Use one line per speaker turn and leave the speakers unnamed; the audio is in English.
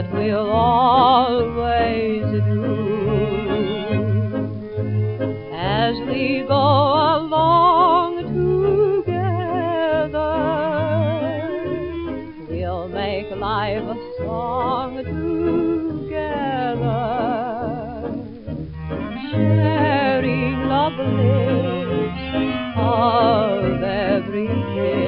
what we'll always do as we go along together. We'll make life a song together, sharing the bliss of every day.